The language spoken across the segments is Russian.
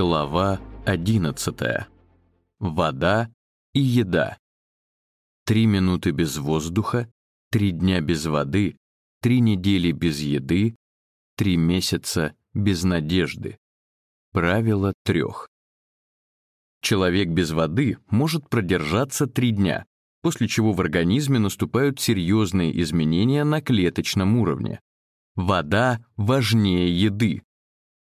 Глава 11. Вода и еда. Три минуты без воздуха, три дня без воды, три недели без еды, три месяца без надежды. Правило трех. Человек без воды может продержаться три дня, после чего в организме наступают серьезные изменения на клеточном уровне. Вода важнее еды,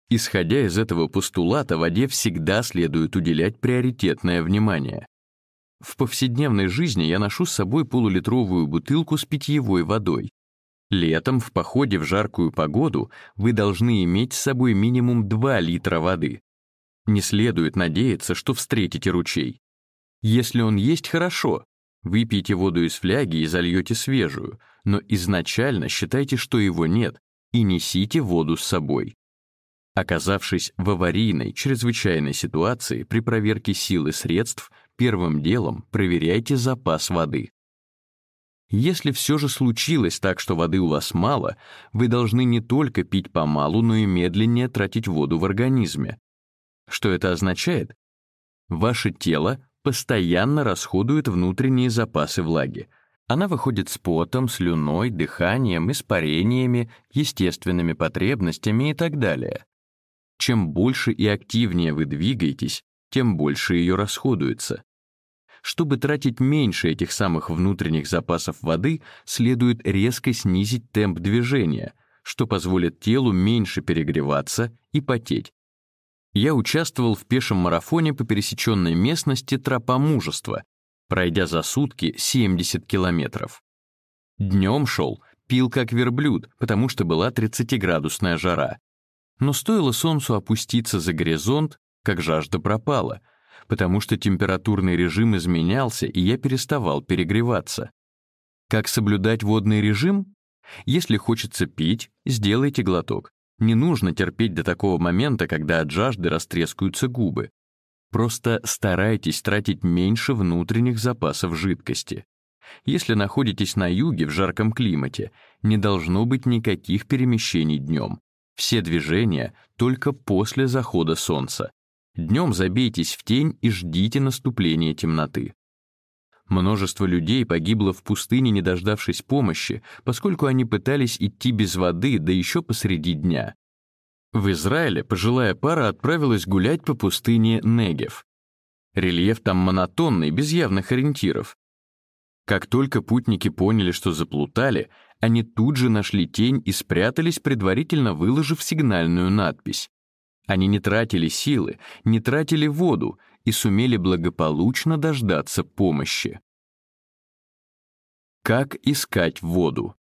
Исходя из этого постулата, воде всегда следует уделять приоритетное внимание. В повседневной жизни я ношу с собой полулитровую бутылку с питьевой водой. Летом, в походе в жаркую погоду, вы должны иметь с собой минимум 2 литра воды. Не следует надеяться, что встретите ручей. Если он есть, хорошо. Выпейте воду из фляги и зальете свежую, но изначально считайте, что его нет, и несите воду с собой. Оказавшись в аварийной, чрезвычайной ситуации при проверке сил и средств, первым делом проверяйте запас воды. Если все же случилось так, что воды у вас мало, вы должны не только пить помалу, но и медленнее тратить воду в организме. Что это означает? Ваше тело постоянно расходует внутренние запасы влаги. Она выходит с потом, слюной, дыханием, испарениями, естественными потребностями и так далее. Чем больше и активнее вы двигаетесь, тем больше ее расходуется. Чтобы тратить меньше этих самых внутренних запасов воды, следует резко снизить темп движения, что позволит телу меньше перегреваться и потеть. Я участвовал в пешем марафоне по пересеченной местности Тропа Мужества, пройдя за сутки 70 километров. Днем шел, пил как верблюд, потому что была 30-градусная жара. Но стоило солнцу опуститься за горизонт, как жажда пропала, потому что температурный режим изменялся, и я переставал перегреваться. Как соблюдать водный режим? Если хочется пить, сделайте глоток. Не нужно терпеть до такого момента, когда от жажды растрескаются губы. Просто старайтесь тратить меньше внутренних запасов жидкости. Если находитесь на юге в жарком климате, не должно быть никаких перемещений днем. Все движения только после захода солнца. Днем забейтесь в тень и ждите наступления темноты. Множество людей погибло в пустыне, не дождавшись помощи, поскольку они пытались идти без воды, да еще посреди дня. В Израиле пожилая пара отправилась гулять по пустыне Негев. Рельеф там монотонный, без явных ориентиров. Как только путники поняли, что заплутали, они тут же нашли тень и спрятались, предварительно выложив сигнальную надпись. Они не тратили силы, не тратили воду и сумели благополучно дождаться помощи. Как искать воду?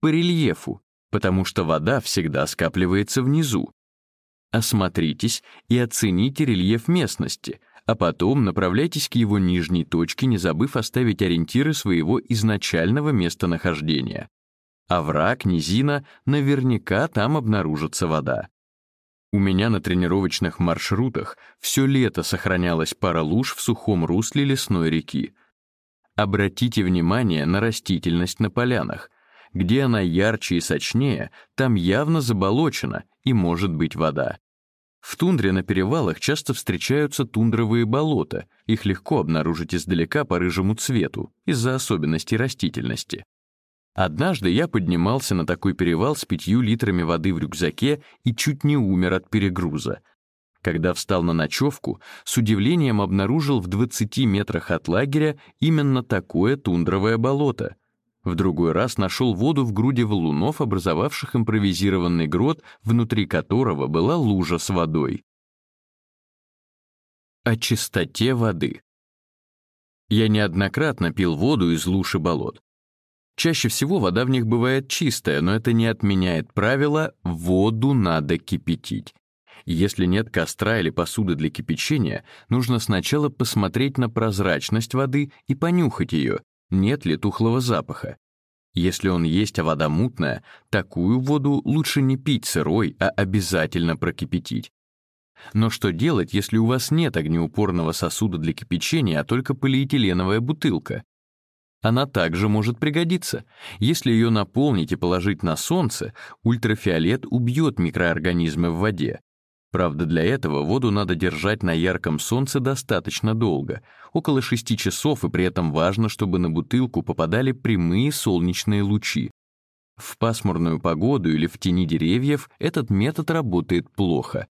По рельефу, потому что вода всегда скапливается внизу. Осмотритесь и оцените рельеф местности, а потом направляйтесь к его нижней точке, не забыв оставить ориентиры своего изначального местонахождения. Овраг, низина, наверняка там обнаружится вода. У меня на тренировочных маршрутах все лето сохранялась пара луж в сухом русле лесной реки. Обратите внимание на растительность на полянах. Где она ярче и сочнее, там явно заболочена и может быть вода. В тундре на перевалах часто встречаются тундровые болота, их легко обнаружить издалека по рыжему цвету, из-за особенностей растительности. Однажды я поднимался на такой перевал с пятью литрами воды в рюкзаке и чуть не умер от перегруза. Когда встал на ночевку, с удивлением обнаружил в 20 метрах от лагеря именно такое тундровое болото — в другой раз нашел воду в груди валунов, образовавших импровизированный грот, внутри которого была лужа с водой. О чистоте воды. Я неоднократно пил воду из луж и болот. Чаще всего вода в них бывает чистая, но это не отменяет правила «воду надо кипятить». Если нет костра или посуды для кипячения, нужно сначала посмотреть на прозрачность воды и понюхать ее, нет ли тухлого запаха. Если он есть, а вода мутная, такую воду лучше не пить сырой, а обязательно прокипятить. Но что делать, если у вас нет огнеупорного сосуда для кипячения, а только полиэтиленовая бутылка? Она также может пригодиться. Если ее наполнить и положить на солнце, ультрафиолет убьет микроорганизмы в воде. Правда, для этого воду надо держать на ярком солнце достаточно долго, около 6 часов, и при этом важно, чтобы на бутылку попадали прямые солнечные лучи. В пасмурную погоду или в тени деревьев этот метод работает плохо.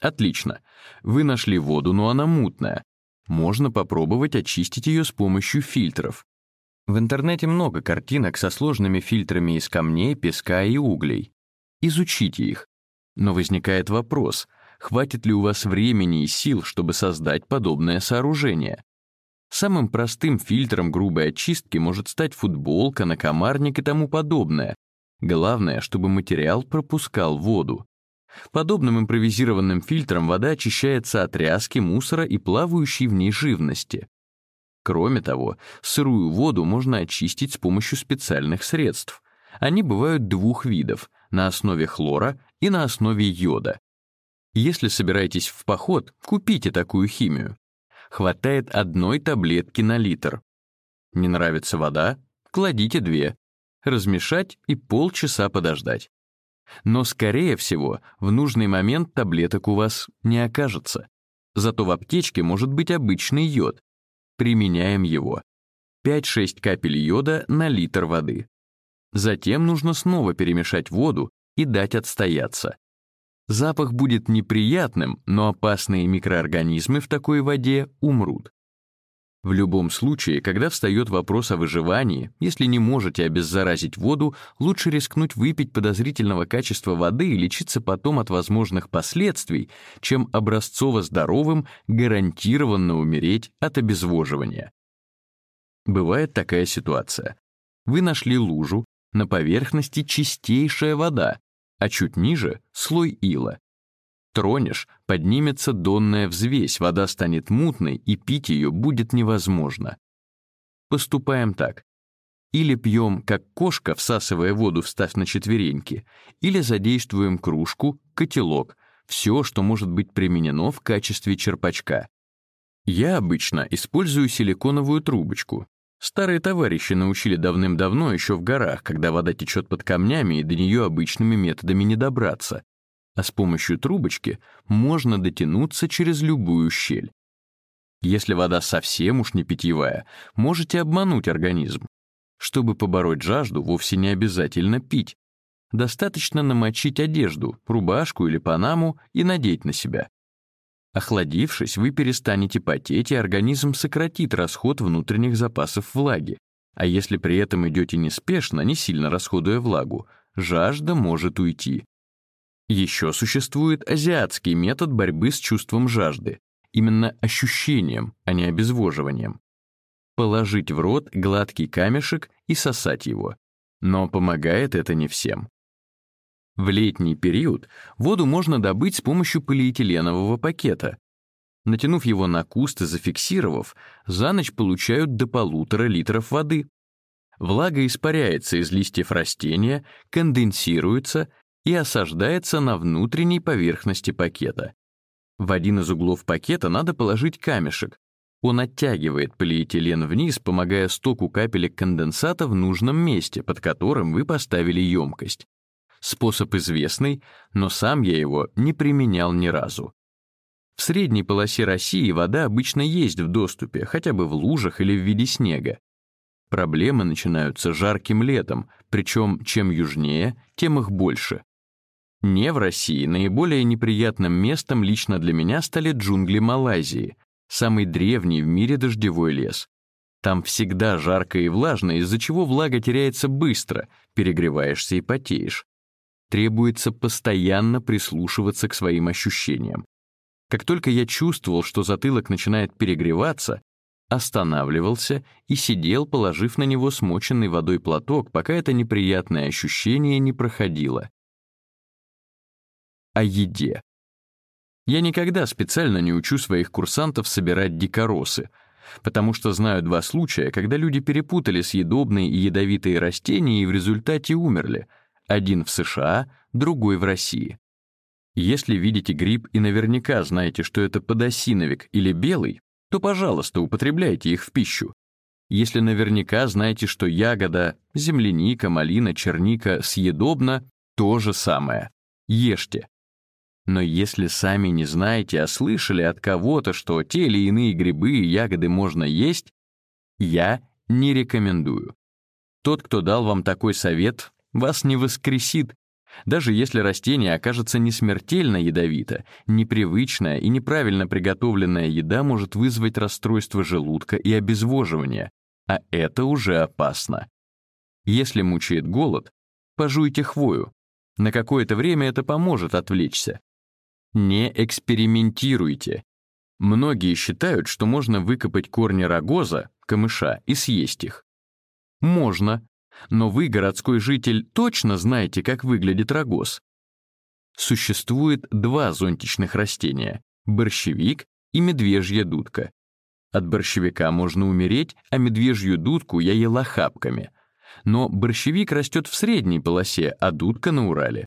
Отлично. Вы нашли воду, но она мутная. Можно попробовать очистить ее с помощью фильтров. В интернете много картинок со сложными фильтрами из камней, песка и углей. Изучите их. Но возникает вопрос, хватит ли у вас времени и сил, чтобы создать подобное сооружение? Самым простым фильтром грубой очистки может стать футболка, накомарник и тому подобное. Главное, чтобы материал пропускал воду. Подобным импровизированным фильтром вода очищается от тряски, мусора и плавающей в ней живности. Кроме того, сырую воду можно очистить с помощью специальных средств. Они бывают двух видов — на основе хлора и на основе йода. Если собираетесь в поход, купите такую химию. Хватает одной таблетки на литр. Не нравится вода? Кладите две. Размешать и полчаса подождать. Но, скорее всего, в нужный момент таблеток у вас не окажется. Зато в аптечке может быть обычный йод. Применяем его. 5-6 капель йода на литр воды. Затем нужно снова перемешать воду и дать отстояться. Запах будет неприятным, но опасные микроорганизмы в такой воде умрут. В любом случае, когда встает вопрос о выживании, если не можете обеззаразить воду, лучше рискнуть выпить подозрительного качества воды и лечиться потом от возможных последствий, чем образцово здоровым гарантированно умереть от обезвоживания. Бывает такая ситуация. Вы нашли лужу, на поверхности чистейшая вода, а чуть ниже — слой ила. Тронешь, поднимется донная взвесь, вода станет мутной, и пить ее будет невозможно. Поступаем так. Или пьем, как кошка, всасывая воду, встав на четвереньки, или задействуем кружку, котелок, все, что может быть применено в качестве черпачка. Я обычно использую силиконовую трубочку, Старые товарищи научили давным-давно еще в горах, когда вода течет под камнями и до нее обычными методами не добраться. А с помощью трубочки можно дотянуться через любую щель. Если вода совсем уж не питьевая, можете обмануть организм. Чтобы побороть жажду, вовсе не обязательно пить. Достаточно намочить одежду, рубашку или панаму и надеть на себя. Охладившись, вы перестанете потеть, и организм сократит расход внутренних запасов влаги. А если при этом идете неспешно, не сильно расходуя влагу, жажда может уйти. Еще существует азиатский метод борьбы с чувством жажды, именно ощущением, а не обезвоживанием. Положить в рот гладкий камешек и сосать его. Но помогает это не всем. В летний период воду можно добыть с помощью полиэтиленового пакета. Натянув его на куст и зафиксировав, за ночь получают до полутора литров воды. Влага испаряется из листьев растения, конденсируется и осаждается на внутренней поверхности пакета. В один из углов пакета надо положить камешек. Он оттягивает полиэтилен вниз, помогая стоку капелек конденсата в нужном месте, под которым вы поставили емкость. Способ известный, но сам я его не применял ни разу. В средней полосе России вода обычно есть в доступе, хотя бы в лужах или в виде снега. Проблемы начинаются жарким летом, причем чем южнее, тем их больше. Не в России наиболее неприятным местом лично для меня стали джунгли Малайзии, самый древний в мире дождевой лес. Там всегда жарко и влажно, из-за чего влага теряется быстро, перегреваешься и потеешь требуется постоянно прислушиваться к своим ощущениям. Как только я чувствовал, что затылок начинает перегреваться, останавливался и сидел, положив на него смоченный водой платок, пока это неприятное ощущение не проходило. О еде. Я никогда специально не учу своих курсантов собирать дикоросы, потому что знаю два случая, когда люди перепутали съедобные и ядовитые растения и в результате умерли — один в США, другой в России. Если видите гриб и наверняка знаете, что это подосиновик или белый, то, пожалуйста, употребляйте их в пищу. Если наверняка знаете, что ягода, земляника, малина, черника съедобна, то же самое. Ешьте. Но если сами не знаете, а слышали от кого-то, что те или иные грибы и ягоды можно есть, я не рекомендую. Тот, кто дал вам такой совет, вас не воскресит, даже если растение окажется не смертельно ядовито, непривычная и неправильно приготовленная еда может вызвать расстройство желудка и обезвоживание, а это уже опасно. Если мучает голод, пожуйте хвою. На какое-то время это поможет отвлечься. Не экспериментируйте. Многие считают, что можно выкопать корни рогоза, камыша, и съесть их. Можно, но вы, городской житель, точно знаете, как выглядит рогоз. Существует два зонтичных растения — борщевик и медвежья дудка. От борщевика можно умереть, а медвежью дудку я ела хапками. Но борщевик растет в средней полосе, а дудка — на Урале.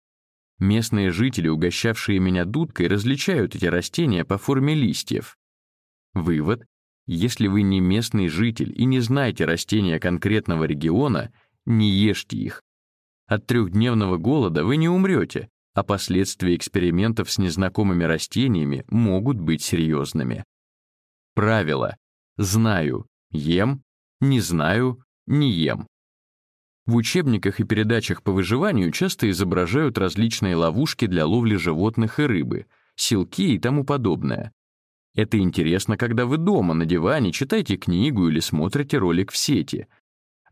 Местные жители, угощавшие меня дудкой, различают эти растения по форме листьев. Вывод. Если вы не местный житель и не знаете растения конкретного региона, не ешьте их. От трехдневного голода вы не умрете, а последствия экспериментов с незнакомыми растениями могут быть серьезными. Правило. Знаю — ем, не знаю — не ем. В учебниках и передачах по выживанию часто изображают различные ловушки для ловли животных и рыбы, силки и тому подобное. Это интересно, когда вы дома на диване читаете книгу или смотрите ролик в сети.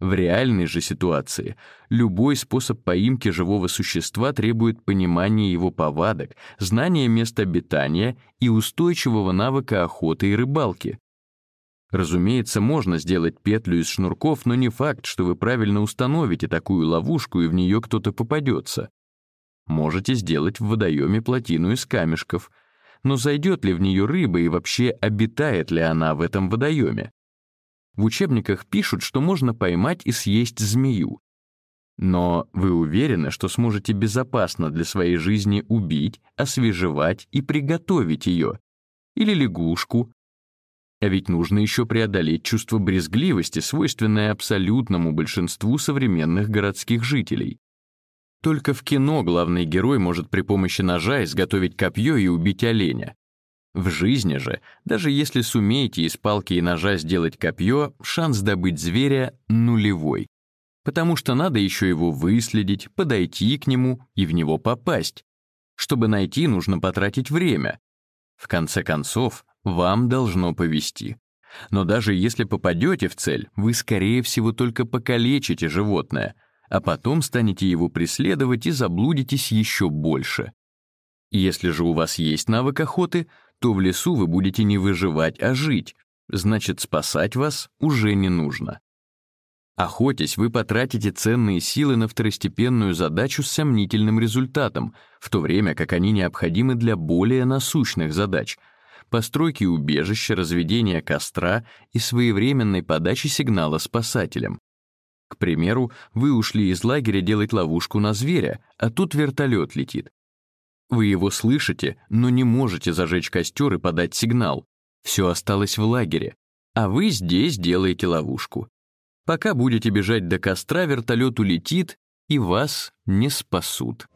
В реальной же ситуации любой способ поимки живого существа требует понимания его повадок, знания места обитания и устойчивого навыка охоты и рыбалки. Разумеется, можно сделать петлю из шнурков, но не факт, что вы правильно установите такую ловушку и в нее кто-то попадется. Можете сделать в водоеме плотину из камешков, но зайдет ли в нее рыба и вообще обитает ли она в этом водоеме? В учебниках пишут, что можно поймать и съесть змею. Но вы уверены, что сможете безопасно для своей жизни убить, освежевать и приготовить ее? Или лягушку, а ведь нужно еще преодолеть чувство брезгливости, свойственное абсолютному большинству современных городских жителей. Только в кино главный герой может при помощи ножа изготовить копье и убить оленя. В жизни же, даже если сумеете из палки и ножа сделать копье, шанс добыть зверя нулевой. Потому что надо еще его выследить, подойти к нему и в него попасть. Чтобы найти, нужно потратить время. В конце концов, вам должно повести. Но даже если попадете в цель, вы, скорее всего, только покалечите животное, а потом станете его преследовать и заблудитесь еще больше. Если же у вас есть навык охоты, то в лесу вы будете не выживать, а жить, значит, спасать вас уже не нужно. Охотясь, вы потратите ценные силы на второстепенную задачу с сомнительным результатом, в то время как они необходимы для более насущных задач — постройки убежища, разведения костра и своевременной подачи сигнала спасателям. К примеру, вы ушли из лагеря делать ловушку на зверя, а тут вертолет летит. Вы его слышите, но не можете зажечь костер и подать сигнал. Все осталось в лагере, а вы здесь делаете ловушку. Пока будете бежать до костра, вертолет улетит, и вас не спасут.